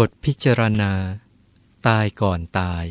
บทพิจารณา ตายก่อนตาย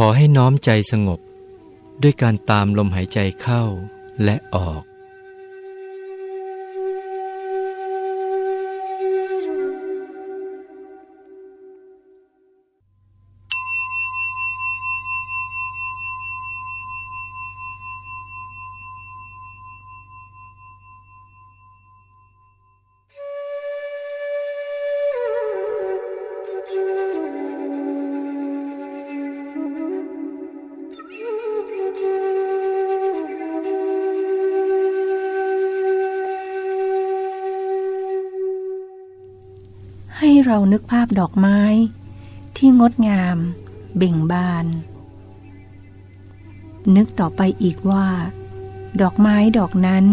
ขอให้น้อมใจสงบ ด้วยการตามลมหายใจเข้าและออก เรานึกภาพดอกไม้ ที่งดงาม เบ่งบาน นึกต่อไปอีกว่า ดอกไม้ดอกนั้น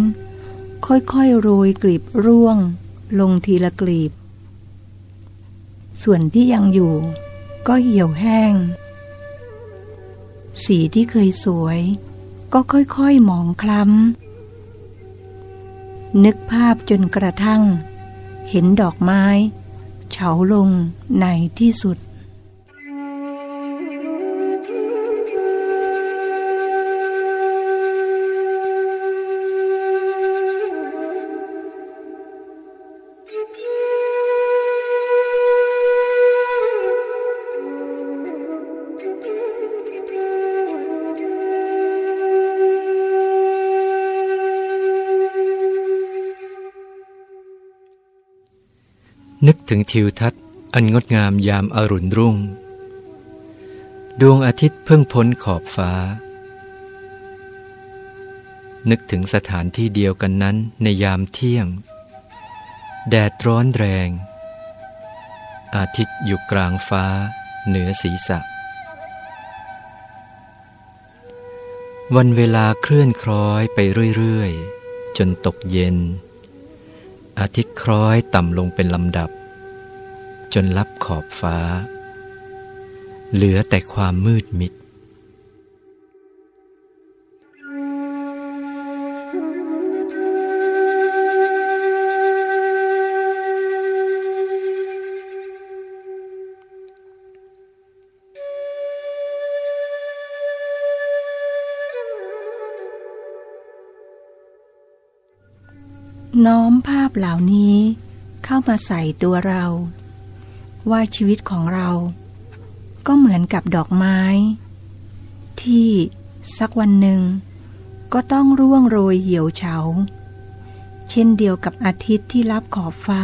ค่อยๆโรยกลีบร่วง ลงทีละกลีบ ส่วนที่ยังอยู่ ก็เหี่ยวแห้ง สีที่เคยสวย ก็ค่อยๆหมองคล้ำนึกภาพจนกระทั่ง เห็นดอกไม้ เฉาลงในที่สุด นึกถึงทิวทัศน์ อันงดงามยามอรุณรุ่ง ดวงอาทิตย์เพิ่งพ้นขอบฟ้า นึกถึงสถานที่เดียวกันนั้นในยามเที่ยง แดดร้อนแรง อาทิตย์อยู่กลางฟ้า เหนือศีรษะ วันเวลาเคลื่อนคล้อยไปเรื่อย ๆ จนตกเย็น อาทิตย์คล้อยต่ำลงเป็นลำดับ จนลับขอบฟ้า เหลือแต่ความมืดมิด เหล่านี้เข้ามาใส่ตัวเรา ว่าชีวิตของเรา ก็เหมือนกับดอกไม้ ที่สักวันหนึ่ง ก็ต้องร่วงโรยเหี่ยวเฉา เช่นเดียวกับอาทิตย์ที่รับขอบฟ้า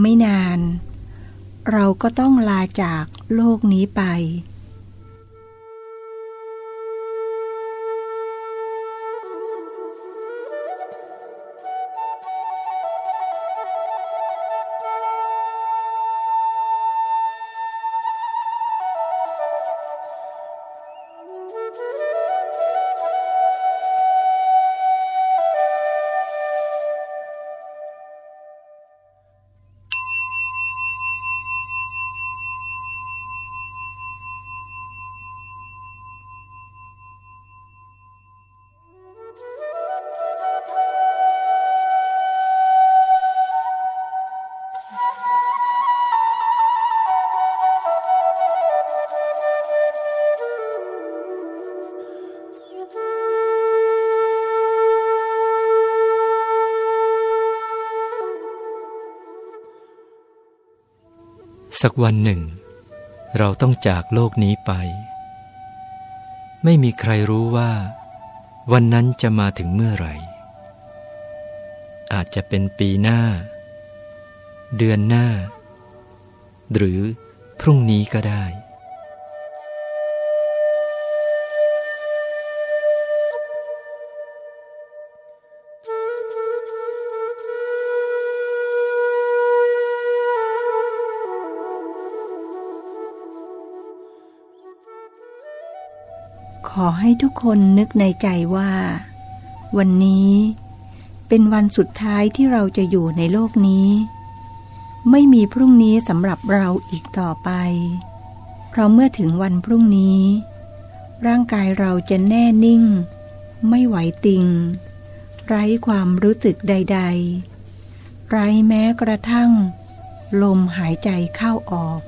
ไม่นาน เราก็ต้องลาจากโลกนี้ไป สักวันหนึ่ง เราต้องจากโลกนี้ไป ไม่มีใครรู้ว่า วันนั้นจะมาถึงเมื่อไหร่ อาจจะเป็นปีหน้า เดือนหน้า หรือพรุ่งนี้ก็ได้ ขอให้ทุกคนนึกในใจว่า วันนี้เป็นวันสุดท้ายที่เราจะอยู่ในโลกนี้ ไม่มีพรุ่งนี้สำหรับเราอีกต่อไป เพราะเมื่อถึงวันพรุ่งนี้ ร่างกายเราจะแน่นิ่ง ไม่ไหวติง ไร้ความรู้สึกใด ๆ ไร้แม้กระทั่ง ลมหายใจเข้าออก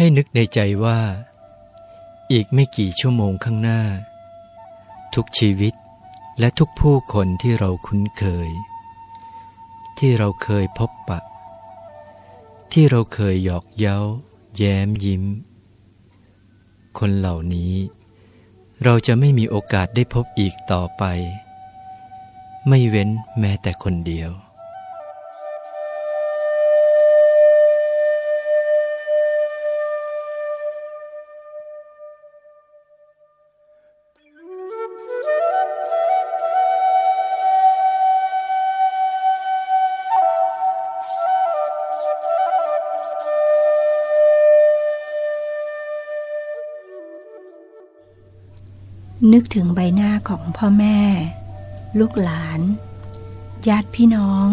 ให้นึกในใจว่า อีกไม่กี่ชั่วโมงข้างหน้า ทุกชีวิตและทุกผู้คนที่เราคุ้นเคย ที่เราเคยพบปะ ที่เราเคยหยอกเย้า แย้มยิ้ม คนเหล่านี้ เราจะไม่มีโอกาสได้พบอีกต่อไป ไม่เว้นแม้แต่คนเดียว นึกถึงใบหน้าของพ่อแม่ ลูกหลาน ญาติพี่น้อง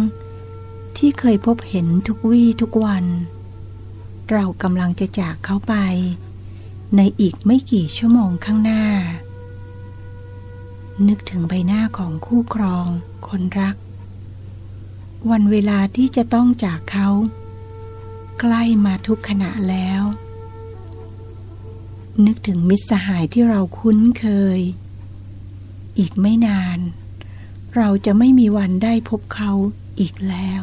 ที่เคยพบเห็นทุกวี่ทุกวัน เรากำลังจะจากเขาไป ในอีกไม่กี่ชั่วโมงข้างหน้า นึกถึงใบหน้าของคู่ครอง คนรัก วันเวลาที่จะต้องจากเขา ใกล้มาทุกขณะแล้ว นึกถึงมิตรสหายที่เราคุ้นเคย อีกไม่นาน เราจะไม่มีวันได้พบเขาอีกแล้ว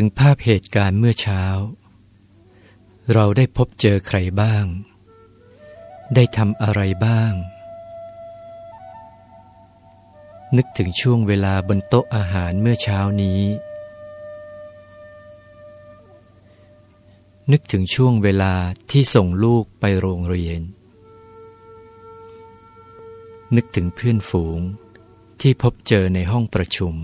ถึงภาพเหตุการณ์เมื่อเช้า เราได้พบเจอใครบ้าง ได้ทำอะไรบ้าง นึกถึงช่วงเวลาบนโต๊ะอาหารเมื่อเช้านี้ นึกถึงช่วงเวลาที่ส่งลูกไปโรงเรียน นึกถึงเพื่อนฝูงที่พบเจอในห้องประชุม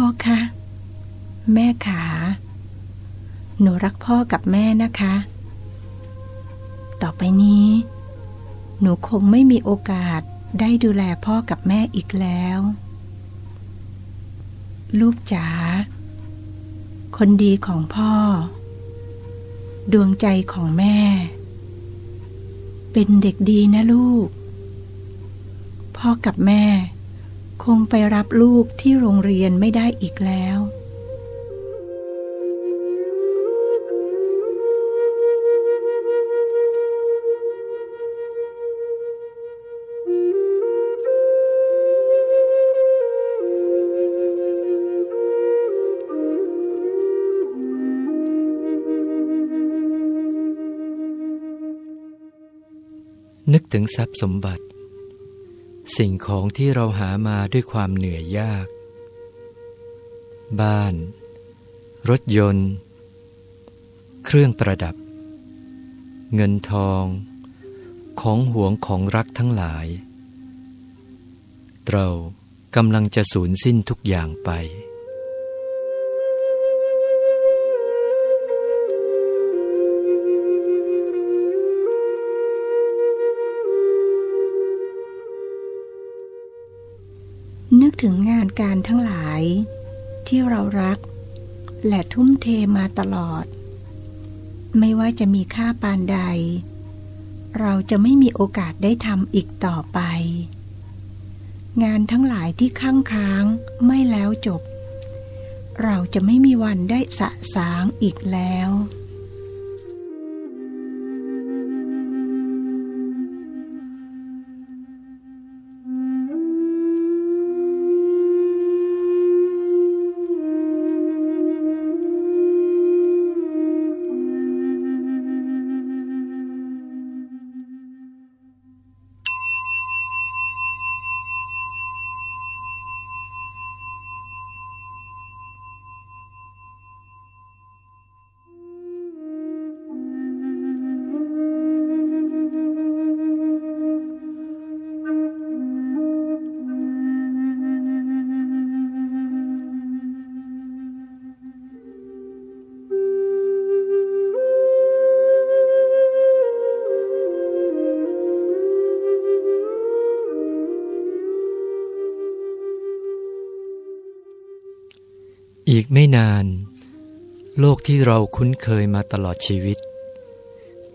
พ่อคะ แม่ขา หนูรักพ่อกับแม่นะคะ ต่อไปนี้ หนูคงไม่มีโอกาสได้ดูแลพ่อกับแม่อีกแล้ว ลูกจ๋า คนดีของพ่อ ดวงใจของแม่ เป็นเด็กดีนะลูก พ่อกับแม่ คงไปรับลูกที่โรงเรียนไม่ได้อีกแล้ว นึกถึงทรัพย์สมบัติ สิ่งของที่เราหามาด้วยความเหนื่อยยาก บ้าน รถยนต์ เครื่องประดับ เงินทอง ของห่วงของรักทั้งหลาย เรากำลังจะสูญสิ้นทุกอย่างไป ถึงงานการทั้งหลาย ที่เรารัก และทุ่มเทมาตลอด ไม่ว่าจะมีค่าปานใด เราจะไม่มีโอกาสได้ทำอีกต่อไป งานทั้งหลายที่ค้างค้างไม่แล้วจบ เราจะไม่มีวันได้สะสางอีกแล้ว ไม่นาน โลกที่เราคุ้นเคยมาตลอดชีวิต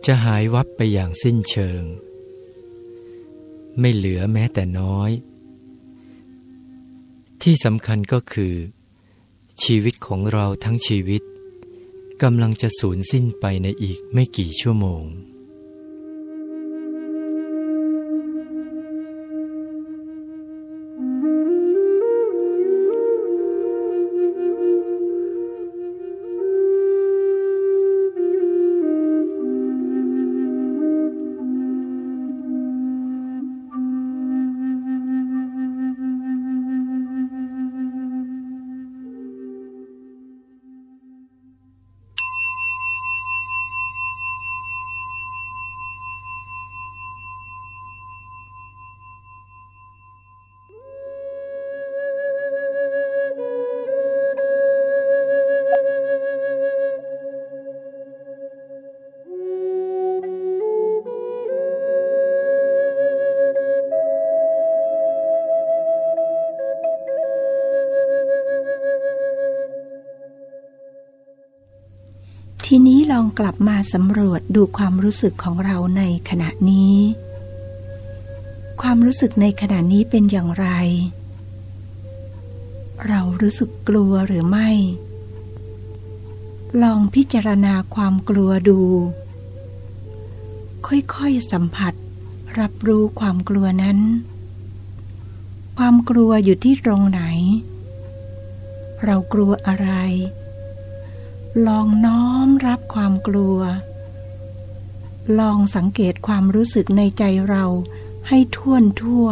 จะหายวับไปอย่างสิ้นเชิง ไม่เหลือแม้แต่น้อย ที่สำคัญก็คือ ชีวิตของเราทั้งชีวิตกำลังจะสูญสิ้นไปในอีกไม่กี่ชั่วโมง ทีนี้ลองกลับมาสำรวจดูความรู้สึกของเราในขณะนี้ ความรู้สึกในขณะนี้เป็นอย่างไร เรารู้สึกกลัวหรือไม่ ลองพิจารณาความกลัวดู ค่อยๆสัมผัส รับรู้ความกลัวนั้น ความกลัวอยู่ที่ตรงไหน เรากลัวอะไร ลองน้อมรับความกลัว ลองสังเกตความรู้สึกในใจเราให้ท่วนทั่ว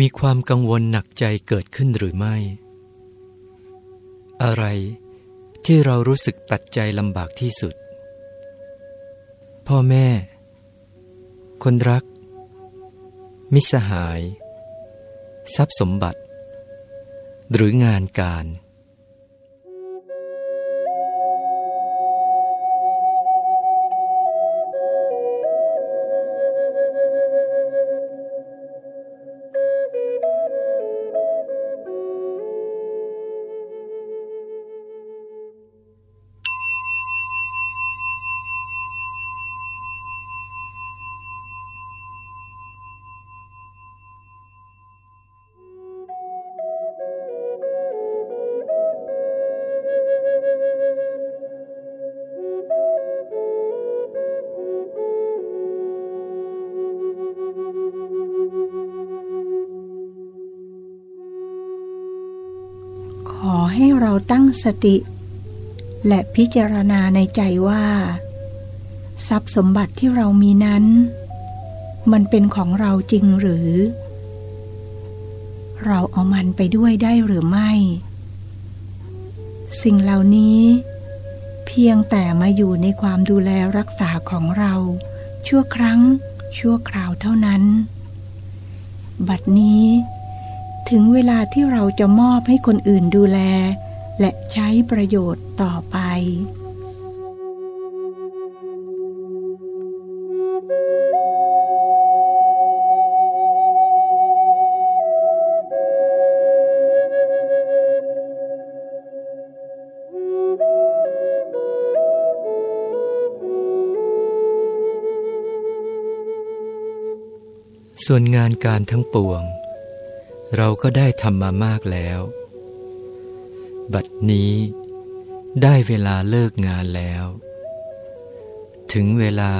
มีความกังวลหนักใจเกิดขึ้นหรือไม่ อะไรที่เรารู้สึกตัดใจลำบากที่สุด พ่อแม่ คนรัก มิสหาย ทรัพย์สมบัติ หรืองานการ ตั้งสติ และพิจารณาในใจว่า ทรัพย์สมบัติที่เรามีนั้น มันเป็นของเราจริงหรือ เราเอามันไปด้วยได้หรือไม่ สิ่งเหล่านี้ เพียงแต่มาอยู่ในความดูแลรักษาของเรา ชั่วครั้ง ชั่วคราวเท่านั้น บัดนี้ถึงเวลาที่เราจะมอบให้คนอื่นดูแล และใช้ประโยชน์ต่อไป ส่วนงานการทั้งปวง เราก็ได้ทำมามากแล้ว บัดนี้ได้เวลาเลิกงานแล้ว ถึงเวลา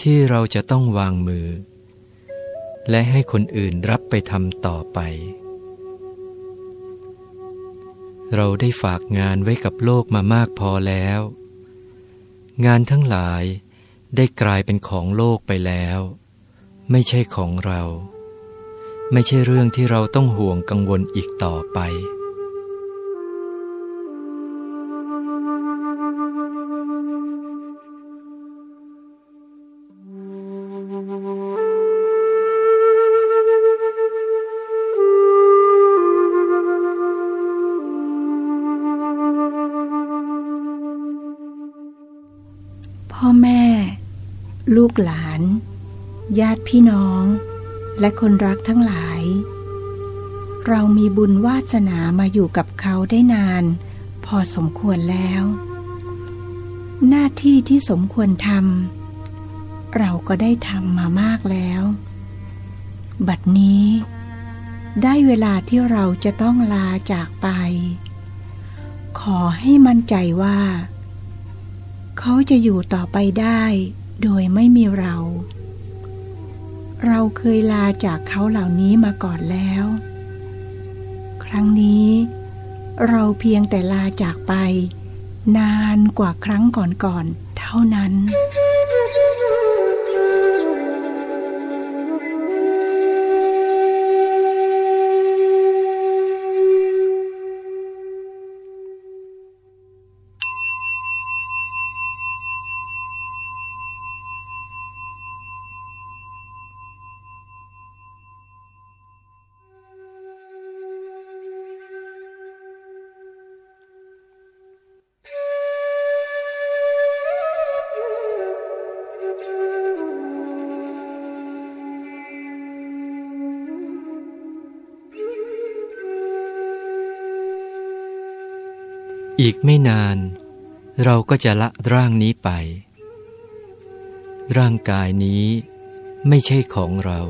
ที่เราจะต้องวางมือ และให้คนอื่นรับไปทำต่อไป เราได้ฝากงานไว้กับโลกมามากพอแล้ว งานทั้งหลายได้กลายเป็นของโลกไปแล้ว ไม่ใช่ของเรา ไม่ใช่เรื่องที่เราต้องห่วงกังวลอีกต่อไป กหลาน ญาติพี่น้อง และคนรักทั้งหลาย เรามีบุญวาสนามาอยู่กับเขาได้นาน พอสมควรแล้ว หน้าที่ที่สมควรทำเราก็ได้ทำมามากแล้ว บัดนี้ ได้เวลาที่เราจะต้องลาจากไป ขอให้มั่นใจว่า เขาจะอยู่ต่อไปได้ โดยไม่มีเรา เราเคยลาจากเขาเหล่านี้มาก่อนแล้ว ครั้งนี้ เราเพียงแต่ลาจากไป นานกว่าครั้งก่อนๆเท่านั้น อีกไม่นาน เราก็จะละร่างนี้ไป ร่างกายนี้ไม่ใช่ของเรา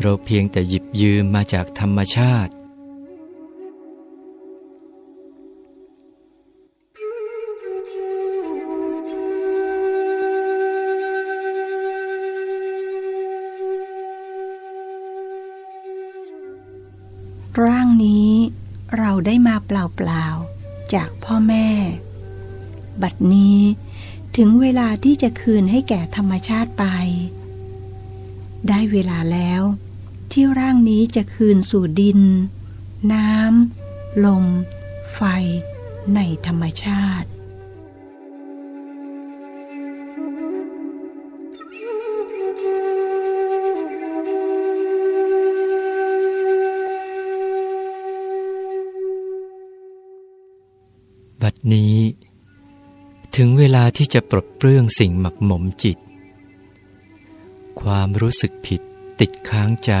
เราเพียงแต่หยิบยืมมาจากธรรมชาติ ร่างนี้เราได้มาเปล่าๆ จากพ่อแม่ บัดนี้ถึงเวลาที่จะคืนให้แก่ธรรมชาติไป ได้เวลาแล้ว ที่ร่างนี้จะคืนสู่ดิน น้ำลม ไฟ ในธรรมชาติ นี้ ถึงเวลาที่จะปลดเปลื้องสิ่งหมักหมมจิต ความรู้สึกผิดติดค้างใจ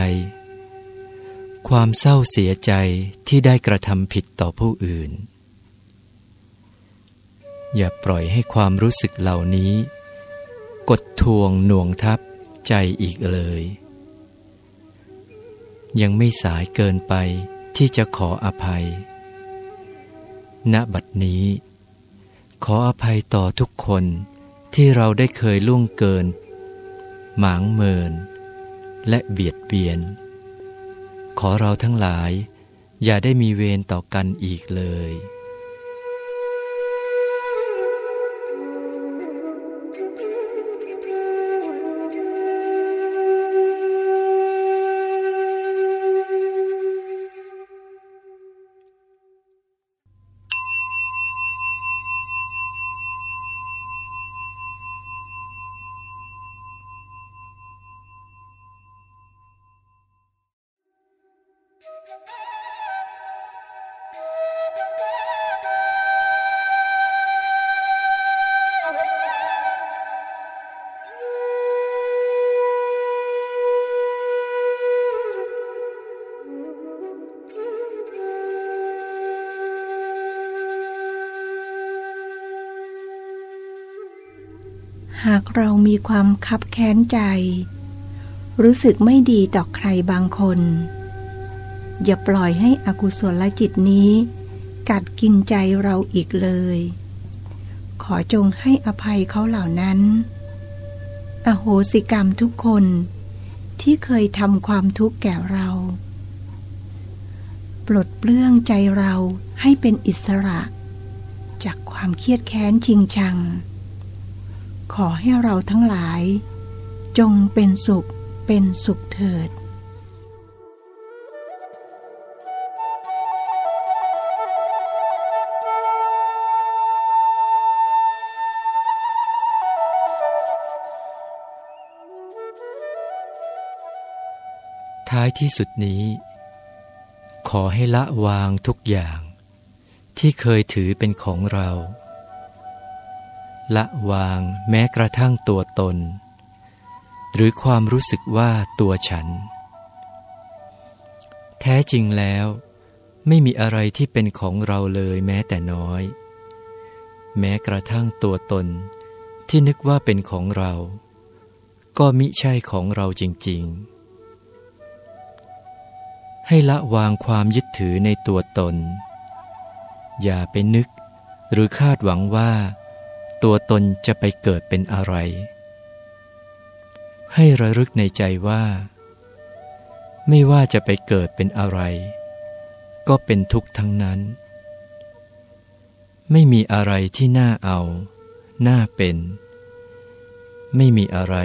ความเศร้าเสียใจที่ได้กระทำผิดต่อผู้อื่น อย่าปล่อยให้ความรู้สึกเหล่านี้ กดทวงหน่วงทับใจอีกเลย ยังไม่สายเกินไปที่จะขออภัย ณบัดนี้ ขออภัยต่อทุกคนที่เราได้เคยล่วงเกิน หมางเมิน และเบียดเบียน ขอเราทั้งหลายอย่าได้มีเวรต่อกันอีกเลย เรามีความคับแค้นใจ รู้สึกไม่ดีต่อใครบางคน อย่าปล่อยให้อกุศลจิตนี้ กัดกินใจเราอีกเลย ขอจงให้อภัยเขาเหล่านั้น อโหสิกรรมทุกคนที่เคยทำความทุกข์แก่เรา ปลดเปลื้องใจเราให้เป็นอิสระ จากความเครียดแค้นชิงชัง ขอให้เราทั้งหลาย จงเป็นสุขเป็นสุขเถิดท้ายที่สุดนี้ ขอให้ละวางทุกอย่าง ที่เคยถือเป็นของเรา ละวางแม้กระทั่งตัวตน หรือความรู้สึกว่าตัวฉัน แท้จริงแล้ว ไม่มีอะไรที่เป็นของเราเลยแม้แต่น้อย แม้กระทั่งตัวตนที่นึกว่าเป็นของเรา ก็มิใช่ของเราจริง ๆ ให้ละวางความยึดถือในตัวตน อย่าไปนึกหรือคาดหวังว่า ตัวตนจะไปเกิดเป็นอะไร ให้ระลึกในใจว่า ไม่ว่าจะไปเกิดเป็นอะไร ก็เป็นทุกข์ทั้งนั้น ไม่มีอะไรที่น่าเอา น่าเป็น ไม่มีอะไร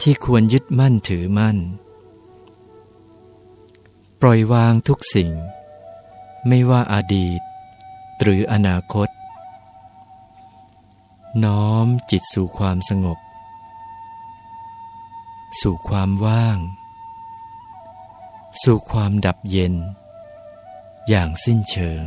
ที่ควรยึดมั่นถือมั่น ปล่อยวางทุกสิ่ง ไม่ว่าอาดีต หรืออนาคต น้อมจิตสู่ความสงบ สู่ความว่าง สู่ความดับเย็น อย่างสิ้นเชิง